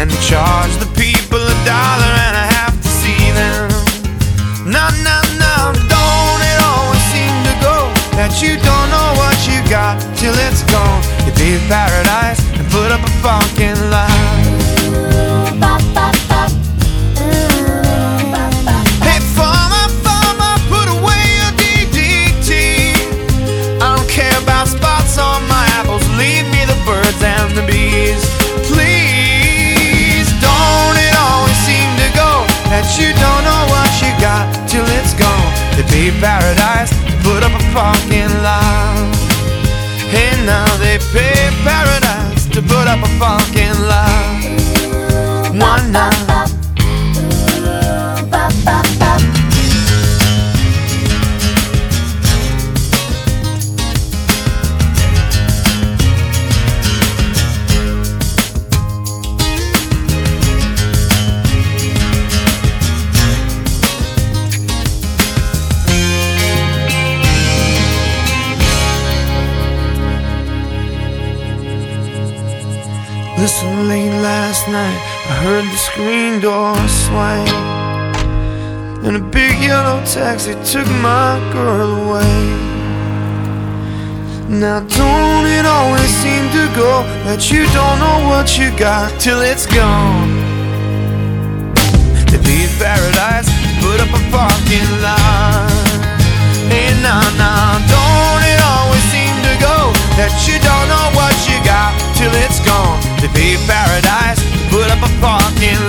and they charged the people a dollar and a half to see them. No, no, no, don't it always seem to go that you don't know what you got till it's gone? You'd paradise and put up a fucking line. To be paradise, put up a fucking line. Hey, now they pay paradise Listen, late last night, I heard the screen door swing. And a big yellow taxi took my girl away. Now, don't it always seem to go that you don't know what you got till it's gone? parking